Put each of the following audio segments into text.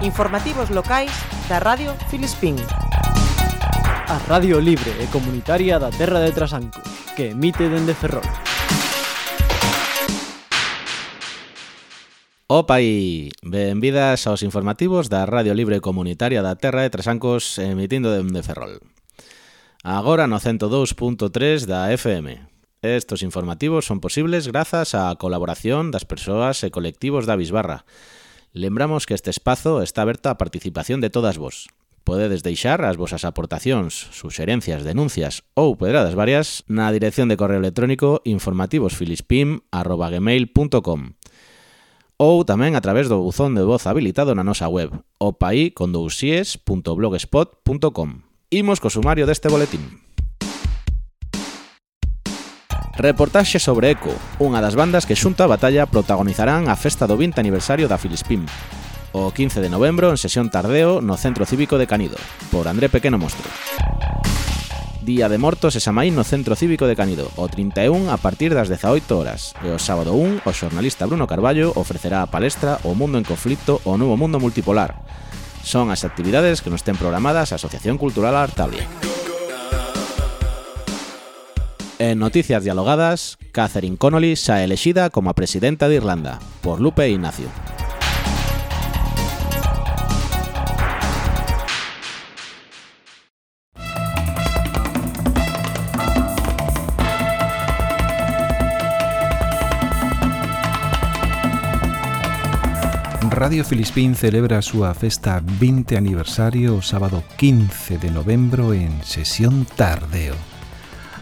Informativos locais da Radio Filispín. A Radio Libre e Comunitaria da Terra de Trasanco, que emite dende Ferrol. Opa e benvidas aos informativos da Radio Libre Comunitaria da Terra de Trasancos emitindo dende Ferrol. Agora no 102.3 da FM. Estos informativos son posibles grazas á colaboración das persoas e colectivos da Bisbarra, Lembramos que este espazo está aberto á participación de todas vos. Podedes deixar as vosas aportacións, suxerencias, denuncias ou pedradas varias na dirección de correo electrónico informativosfilispim.gmail.com ou tamén a través do buzón de voz habilitado na nosa web opaicondousies.blogspot.com Imos co sumario deste boletín. Reportaxe sobre Eco, unha das bandas que xunto a batalla protagonizarán a festa do 20 aniversario da Filispim, o 15 de novembro en sesión tardeo no Centro Cívico de Canido, por André Pequeno Mostro. Día de Mortos e Samaín no Centro Cívico de Canido, o 31 a partir das 18 horas. E o sábado 1, o xornalista Bruno Carballo ofrecerá a palestra O Mundo en Conflicto o Novo Mundo Multipolar. Son as actividades que nos ten programadas a Asociación Cultural Artablia. En Noticias Dialogadas, Catherine Connolly xa elexida como a presidenta de Irlanda, por Lupe Ignacio. Radio Filispín celebra súa festa 20 aniversario sábado 15 de novembro en sesión tardeo.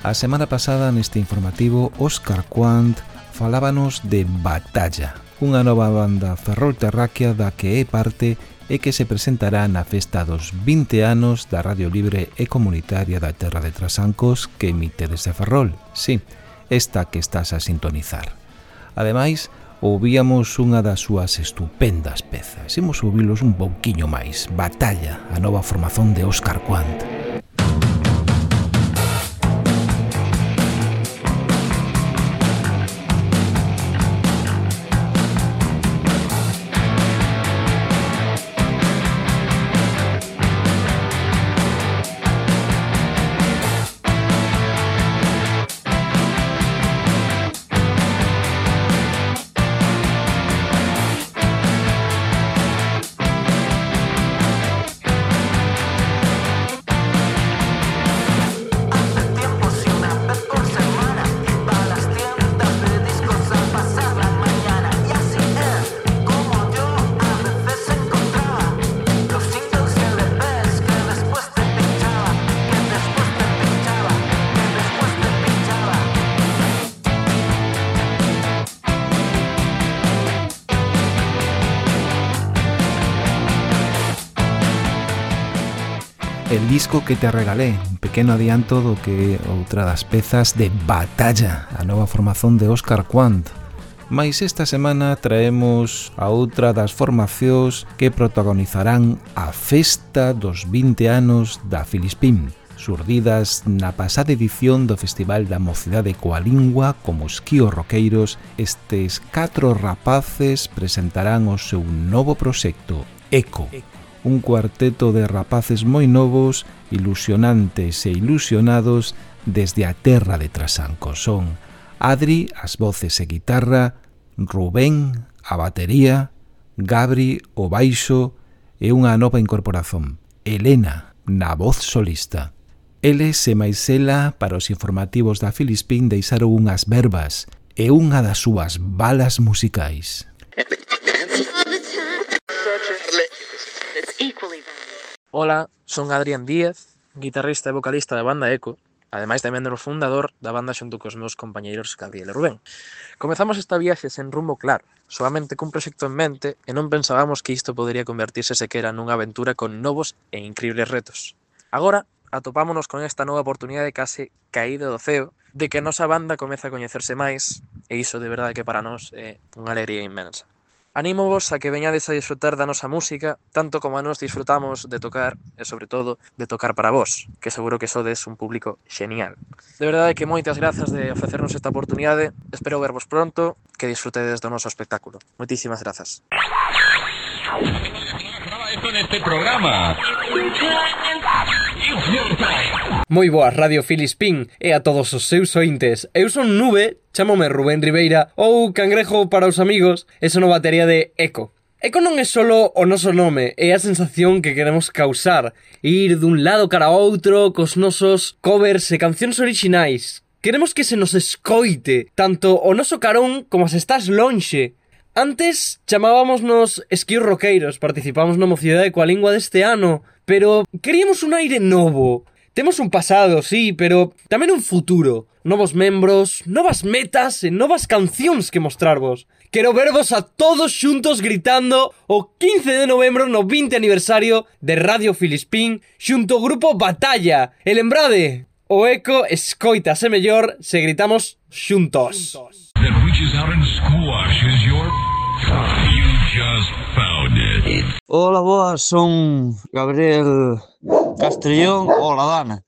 A semana pasada neste informativo Óscar Quant falábanos de Batalla, unha nova banda ferrolterráquea da que é parte e que se presentará na festa dos 20 anos da Radio Libre e Comunitaria da Terra de Trasancos que emite desde Ferrol. Sí, esta que estás a sintonizar. Ademais, ouvíamos unha das súas estupendas pezas. Imos ouvilos un pouquiño máis. Batalla, a nova formación de Óscar Quant. disco que te regalé, un pequeno adianto do que outra das pezas de Batalla, a nova formación de Óscar Quant. Mais esta semana traemos a outra das formacións que protagonizarán a festa dos 20 anos da Filispín, surdidas na pasada edición do Festival da Mocidade Coalingua como esquíos roqueiros, estes catro rapaces presentarán o seu novo proxecto, Eco. Eco un cuarteto de rapaces moi novos, ilusionantes e ilusionados desde a terra de Trasanco. Son Adri, as voces e guitarra, Rubén, a batería, Gabri, o baixo e unha nova incorporación, Elena, na voz solista. Eles e máis ela para os informativos da Filispín deixaron unhas verbas e unha das súas balas musicais. Ola, son Adrián Díaz, guitarrista e vocalista da banda Eco, ademais de membro fundador da banda xunto cos meus compañeiros Gabriel e Rubén. Comezamos esta viaxe sen rumbo claro, solamente cun proxecto en mente e non pensábamos que isto podería convertirse sequera nunha aventura con novos e increíbles retos. Agora, atopámonos con esta nova oportunidade case caída do ceo de que a nosa banda comeza a coñecerse máis e iso de verdade que para nós é unha alegría inmensa. Anímovos a que veñades a disfrutar da nosa música, tanto como a nos disfrutamos de tocar, e sobre todo, de tocar para vós, que seguro que sodes un público genial. De verdade que moitas grazas de ofrecernos esta oportunidade, espero vervos pronto, que disfrutedes do noso espectáculo. Moitísimas grazas. Esto en este programa. Moi boas Radio Filispín e a todos os seus ointes. Eu son Nube, chamome Rubén Ribeira ou Cangrejo para os amigos e sono batería de Eco. Eco non é solo o noso nome, é a sensación que queremos causar, ir dun lado cara a outro cos nosos covers e cancións orixinais. Queremos que se nos escoite, tanto o noso carón como se estás lonxe, Antes chamábamos esquíos roqueiros, participamos na mocidade coa lingua deste ano, pero queríamos un aire novo, Temos un pasado, sí, pero tamén un futuro. Novos membros, novas metas e novas cancións que mostrarvos. Quero vervos a todos xuntos gritando o 15 de novembro no 20 aniversario de Radio Filispín xunto ao grupo Batalla. E lembrade, o eco escoitase mellor se gritamos your... just found it. Ola, boas, son Gabriel Castrillón. Ola, Dana.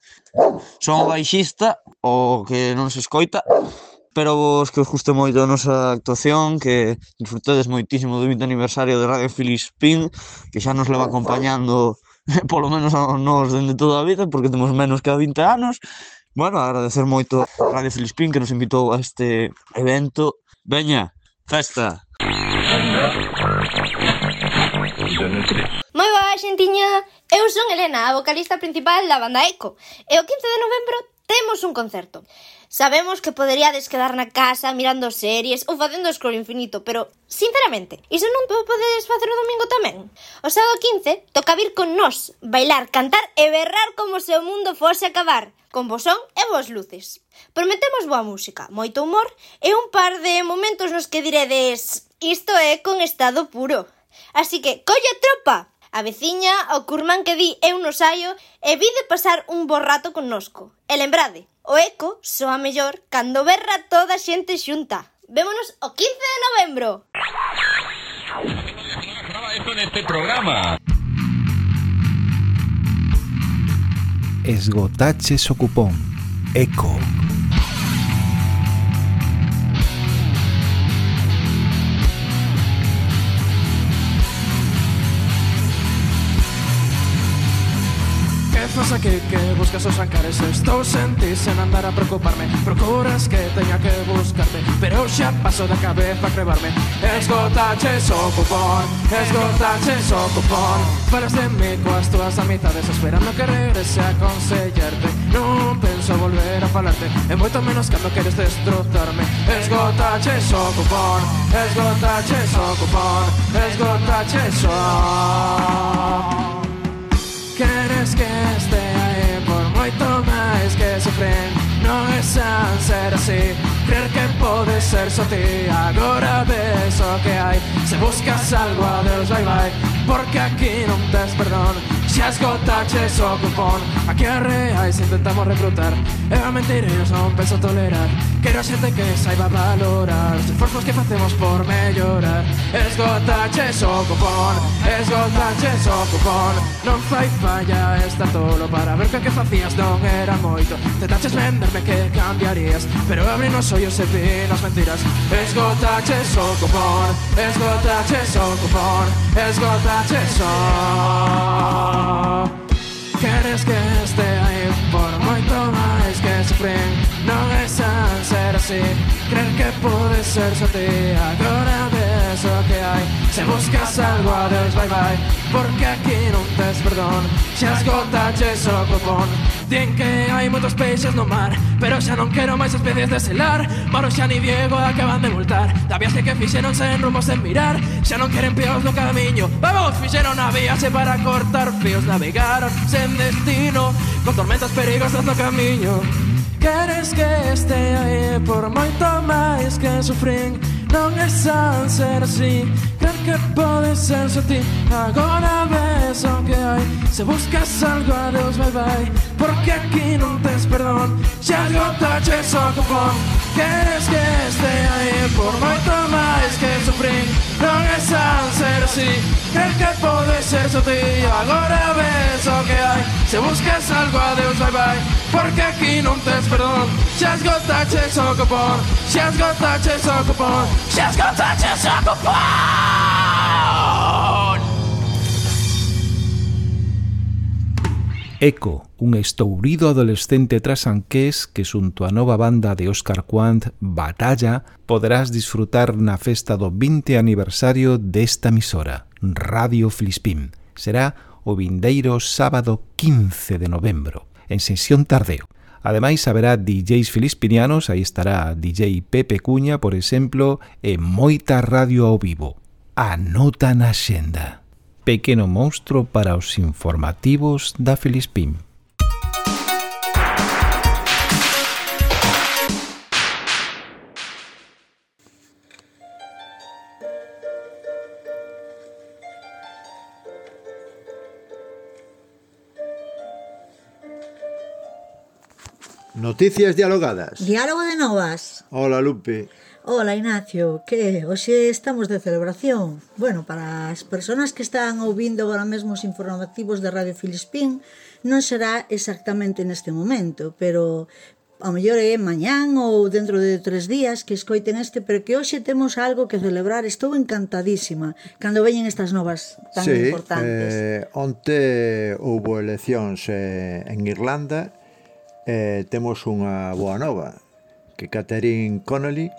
Son baixista, o que non se escoita, pero vos que os guste moito a nosa actuación, que disfrutedes moitísimo do 20 aniversario de Radio Filispín, que xa nos leva acompañando polo menos a nós dende toda a vida, porque temos menos que a 20 anos. Bueno, agradecer moito a Radio Filispín que nos invitou a este evento. Veña, festa! Moi boa, xentiña! Eu son Elena, a vocalista principal da banda Eco, e o 15 de novembro temos un concerto. Sabemos que poderíades quedar na casa mirando series ou facendo scroll infinito, pero, sinceramente, iso non te podedes facer o domingo tamén? O sábado 15 toca vir con nós, bailar, cantar e berrar como se o mundo fose acabar, con bosón e boas luces. Prometemos boa música, moito humor e un par de momentos nos que diredes Isto é con estado puro. Así que colle tropa. A veciña, o curmán que di eu no saio e vide pasar un bo rato connosco. E lembrade, o eco soa mellor cando berra toda a xente xunta. Vémonos o 15 de novembro. Esto neste programa. Esgotaches o cupón. Eco. cosa aquí que buscas os ancares Estou sen ti sen andar a preocuparme. Procuras que teña que buscarte Pero xa paso da cabeza a crevarme Esgotaches o cupón Esgotaches o cupón Falas de mí coas túas amizades Esperando que regrese a aconsellarte Non penso volver a falarte E moito menos cando queres destrozarme. Esgotaches o cupón Esgotaches o cupón Esgotaches o cupón é san ser así. Creer que pode ser só ti. Agora ves o que hai Se buscas algo, adeus, bye bye. Porque aquí non tes perdón Francesco Tacce o cupón Aquí arreais intentamos reclutar. E a mentiras non penso tolerar. Quero xente que saiba valorar. Os esforzos que facemos por mellorar Esgotache o cupón Esgotache o cupón Non fai falla esta tolo Para ver que que facías non era moito. Tentaches venderme que cambiarías. Pero abrin os ollos e vin as mentiras. Esgotache so cupón Esgotache o cupón Esgotache o cupón queres que este aí Por moito máis que sofren Non é san ser así creer que pode ser só ti Agora de es o que hai Se buscas algo adeus, bye bye. Porque aquí non tes perdón. Xa esgotaches o cupón Din que hai moitos peixes no mar Pero xa non quero máis especies de selar Maro xa ni Diego acaban de multar. Da viaxe que fixeron sen rumbo sen mirar. Xa non queren peos no camiño. Vamos, fixeron a viaxe para cortar Peos navegaron sen destino. Con tormentas perigosas no camiño Queres que este aí por moito máis que sufrín non è essere sì perché può essere ti. Agora ves que hay se buscas algo adiós bye bye. Porque aquí no te es perdón si algo tache so cupón. Quieres que esté ahí por molto más que sufrir. Non è essere sì perché può essere ti. Agora ves que hay se buscas algo adiós Porque aquí non tes perdón Xa esgotaches o copón Xa esgotaches o copón Xa esgotaches o copón Eco, un estourido adolescente trasanqués que xunto a nova banda de Óscar Quant, Batalla, poderás disfrutar na festa do 20 aniversario desta emisora, Radio Flispín. Será o vindeiro sábado 15 de novembro en sesión tardeo. Ademais, haberá DJs filipinianos, aí estará DJ Pepe Cuña, por exemplo, e moita radio ao vivo. Anota na xenda. Pequeno monstro para os informativos da Filispín. Noticias dialogadas. Diálogo de novas. Hola, Lupe. Hola, Ignacio. Que hoxe estamos de celebración. Bueno, para as persoas que están ouvindo agora mesmo os informativos de Radio Filispín, non será exactamente neste momento, pero a mellor é mañán ou dentro de tres días que escoiten este, pero que hoxe temos algo que celebrar. Estou encantadísima cando veñen estas novas tan sí, importantes. Eh, onte houbo eleccións eh, en Irlanda eh, temos unha boa nova, que Catherine Connolly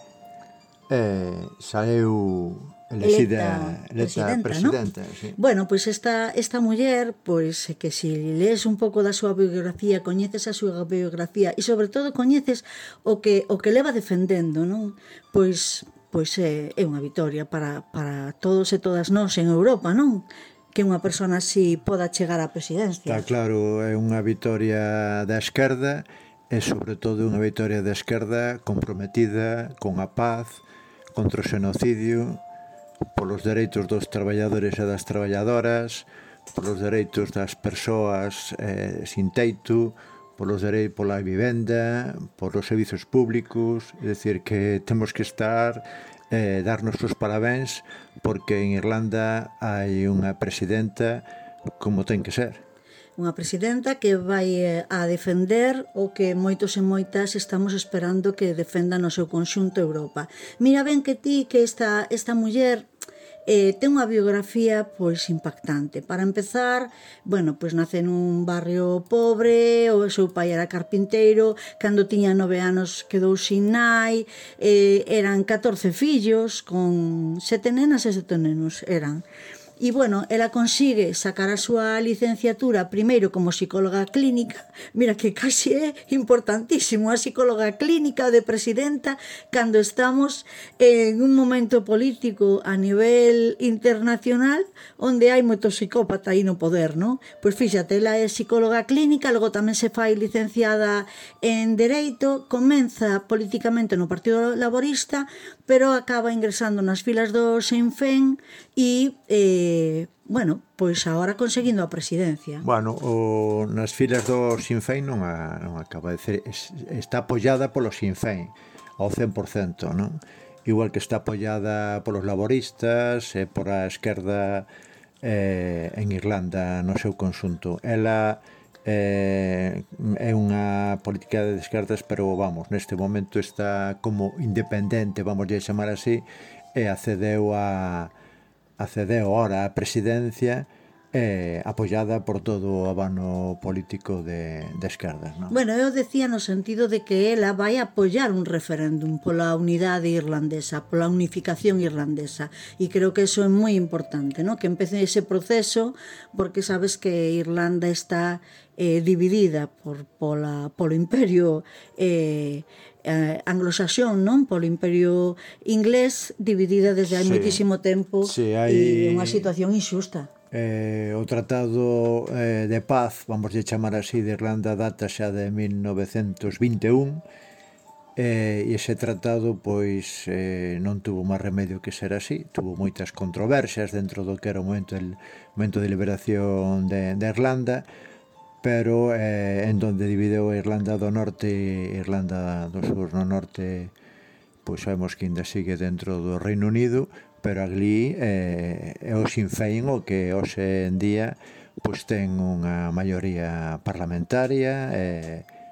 eh, saeu elegida, electa presidenta. presidenta ¿no? sí. Bueno, pois pues esta, esta muller, pois pues, eh, que se si lees un pouco da súa biografía, coñeces a súa biografía e sobre todo coñeces o que o que leva defendendo, non? Pois pues, pois é, eh, é unha vitoria para, para todos e todas nós en Europa, non? que unha persona así poda chegar á presidencia. Está claro, é unha vitoria da esquerda e sobre todo unha vitoria da esquerda comprometida con a paz, contra o xenocidio, polos dereitos dos traballadores e das traballadoras, polos dereitos das persoas eh, sin teito, polos dereitos pola vivenda, polos servizos públicos, é dicir que temos que estar eh, darnos os parabéns porque en Irlanda hai unha presidenta como ten que ser unha presidenta que vai eh, a defender o que moitos e moitas estamos esperando que defenda no seu conxunto Europa. Mira ben que ti que esta, esta muller eh, ten unha biografía pois impactante. Para empezar, bueno, pois nace nun barrio pobre, o seu pai era carpinteiro, cando tiña nove anos quedou sin nai, eh, eran 14 fillos, con sete nenas e sete nenos eran. E, bueno, ela consigue sacar a súa licenciatura primeiro como psicóloga clínica. Mira que casi é importantísimo a psicóloga clínica de presidenta cando estamos en un momento político a nivel internacional onde hai moito psicópata aí no poder, non? Pois fíxate, ela é psicóloga clínica, logo tamén se fai licenciada en Dereito, comeza políticamente no Partido Laborista, pero acaba ingresando nas filas do Senfen e... Eh, eh, bueno, pois agora conseguindo a presidencia. Bueno, o, nas filas do Sinn Féin non, a, non acaba de ser, es, está apoiada polo Sinn Féin ao 100%, non? Igual que está apoiada polos laboristas e por a esquerda eh, en Irlanda no seu consunto. Ela eh, é unha política de descartas, pero vamos, neste momento está como independente, vamos a chamar así, e accedeu a, a ora a presidencia eh, apoiada por todo o abano político de, de esquerdas. Non? Bueno, eu decía no sentido de que ela vai apoiar un referéndum pola unidade irlandesa, pola unificación irlandesa, e creo que eso é moi importante, ¿no? que empece ese proceso, porque sabes que Irlanda está eh, dividida por, pola, polo imperio eh, eh, anglosaxón, non? Polo imperio inglés dividida desde hai sí. moitísimo tempo sí, hai... e unha situación injusta eh, o Tratado eh, de Paz, vamos de chamar así, de Irlanda data xa de 1921, eh, e ese tratado pois eh, non tuvo máis remedio que ser así, tuvo moitas controversias dentro do que era o momento, el, momento de liberación de, de Irlanda, pero eh, en donde divideu Irlanda do Norte e Irlanda do Sur no Norte pois sabemos que ainda sigue dentro do Reino Unido pero ali eh, é o Sinn Féin o que hoxe en día pois ten unha maioría parlamentaria e,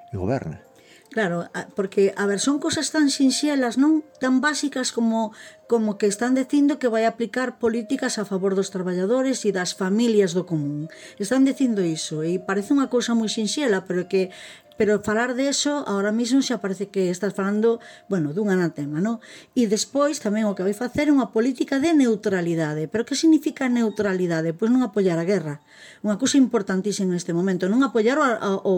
e goberna. Claro, porque, a ver, son cosas tan sinxelas, non tan básicas como como que están dicindo que vai aplicar políticas a favor dos traballadores e das familias do común. Están dicindo iso e parece unha cousa moi sinxela, pero que pero falar de eso ahora mismo xa parece que estás falando, bueno, dun anatema, non? E despois tamén o que vai facer é unha política de neutralidade. Pero que significa neutralidade? Pois non apoiar a guerra. Unha cousa importantísima neste momento, non apoiar o, o,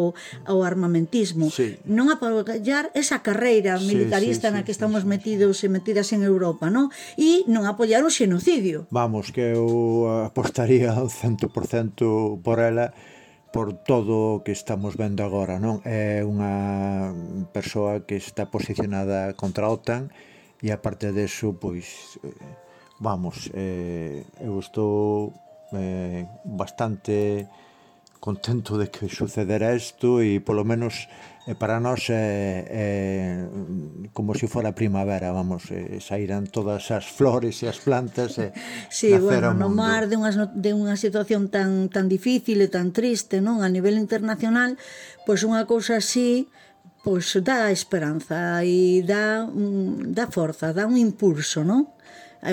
o armamentismo, sí. non apoiar esa carreira militarista sí, sí, sí, na que estamos metidos e metidas en Europa, non? E non apoiar o xenocidio. Vamos, que eu apostaría ao 100% por ela por todo o que estamos vendo agora, non? É unha persoa que está posicionada contra a OTAN e aparte deso, pois eh, vamos, eh, eu estou eh, bastante contento de que sucedera isto e polo menos E para nós é, é como se fora primavera, vamos, é, saíran todas as flores e as plantas e sí, bueno, no mar de unhas de unha situación tan, tan difícil e tan triste, non? A nivel internacional, pois unha cousa así pois dá esperanza e dá, dá forza, dá un impulso, non?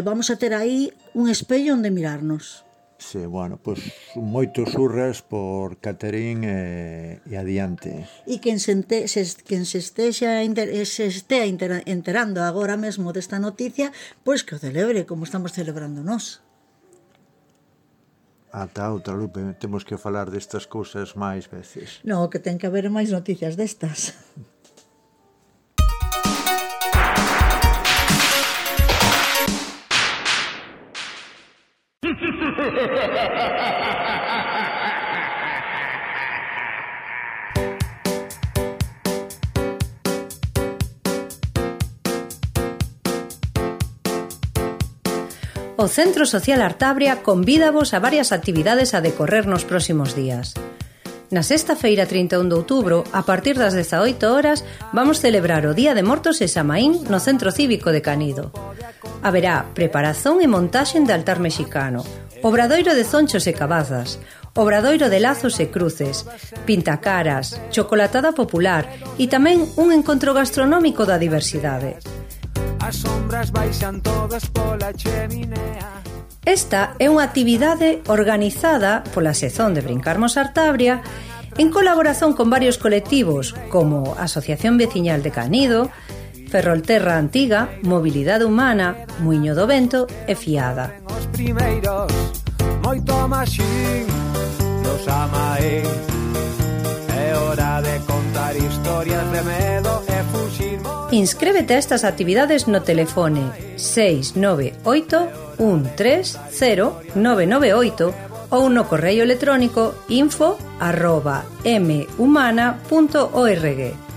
vamos a ter aí un espello onde mirarnos. Sí, bueno, pois pues, moitos urras por Caterín e, e adiante. E quen se, ente, se, quen se, estexa, inter, se estea inter, enterando agora mesmo desta noticia, pois que o celebre como estamos celebrando nós. Ata outra, Lupe, temos que falar destas cousas máis veces. Non, que ten que haber máis noticias destas. O Centro Social Artabria convídavos a varias actividades a decorrer nos próximos días. Na sexta feira 31 de outubro, a partir das 18 horas, vamos celebrar o Día de Mortos e Samaín no Centro Cívico de Canido. Haberá preparación e montaxe de altar mexicano, Obradoiro de Zonchos e Cabazas, Obradoiro de Lazos e Cruces, Pintacaras, Chocolatada Popular e tamén un encontro gastronómico da diversidade. As sombras baixan todas pola cheminea Esta é unha actividade organizada pola Sezón de Brincarmos Artabria en colaboración con varios colectivos como Asociación Veciñal de Canido, Ferrolterra Antiga, Mobilidade Humana, Muiño do Vento e Fiada primeiros Moito maxín nos amaén É hora de contar historias de medo e fuxir Inscríbete a estas actividades no telefone 698 130998 ou no correo electrónico info arroba mhumana.org.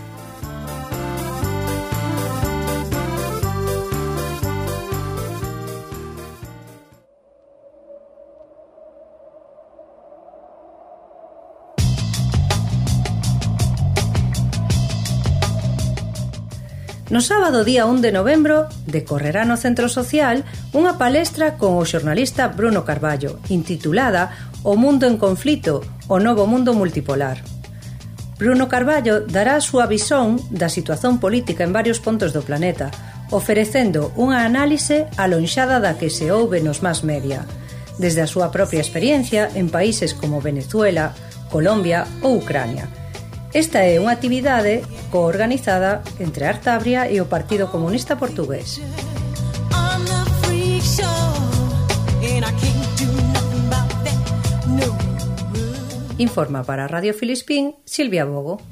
No sábado día 1 de novembro decorrerá no Centro Social unha palestra con o xornalista Bruno Carballo intitulada O mundo en conflito, o novo mundo multipolar. Bruno Carballo dará a súa visón da situación política en varios puntos do planeta, oferecendo unha análise alonxada da que se ouve nos más media, desde a súa propia experiencia en países como Venezuela, Colombia ou Ucrania – Esta é unha actividade coorganizada entre Artabria e o Partido Comunista Portugués. Informa para Radio Filispín Silvia Bogo.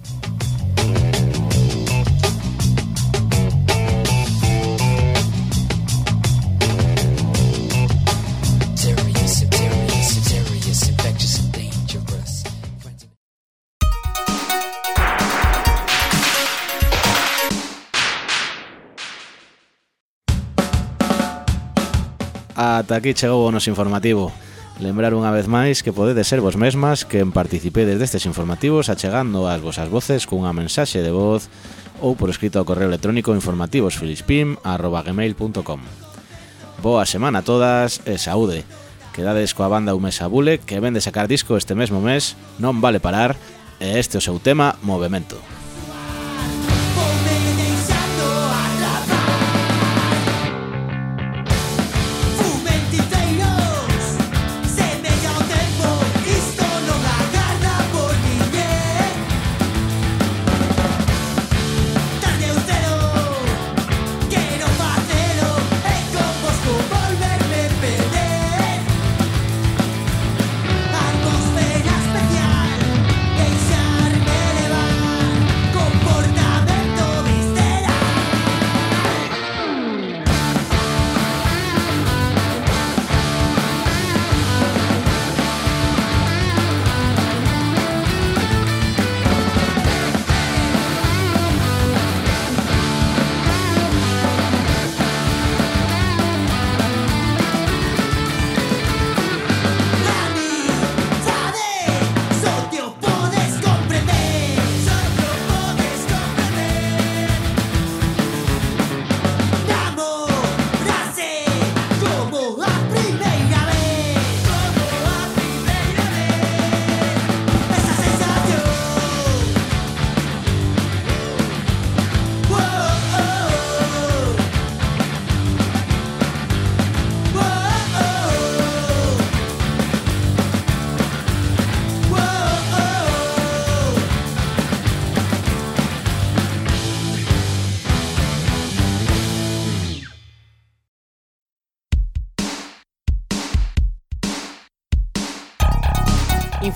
Ata aquí chegou o noso informativo. Lembrar unha vez máis que podedes ser vos mesmas que participedes destes informativos achegando as vosas voces cunha mensaxe de voz ou por escrito ao correo electrónico informativosfilispim.gmail.com Boa semana a todas e saúde. Quedades coa banda Umesa Bule que vende sacar disco este mesmo mes, non vale parar, e este é o seu tema Movemento.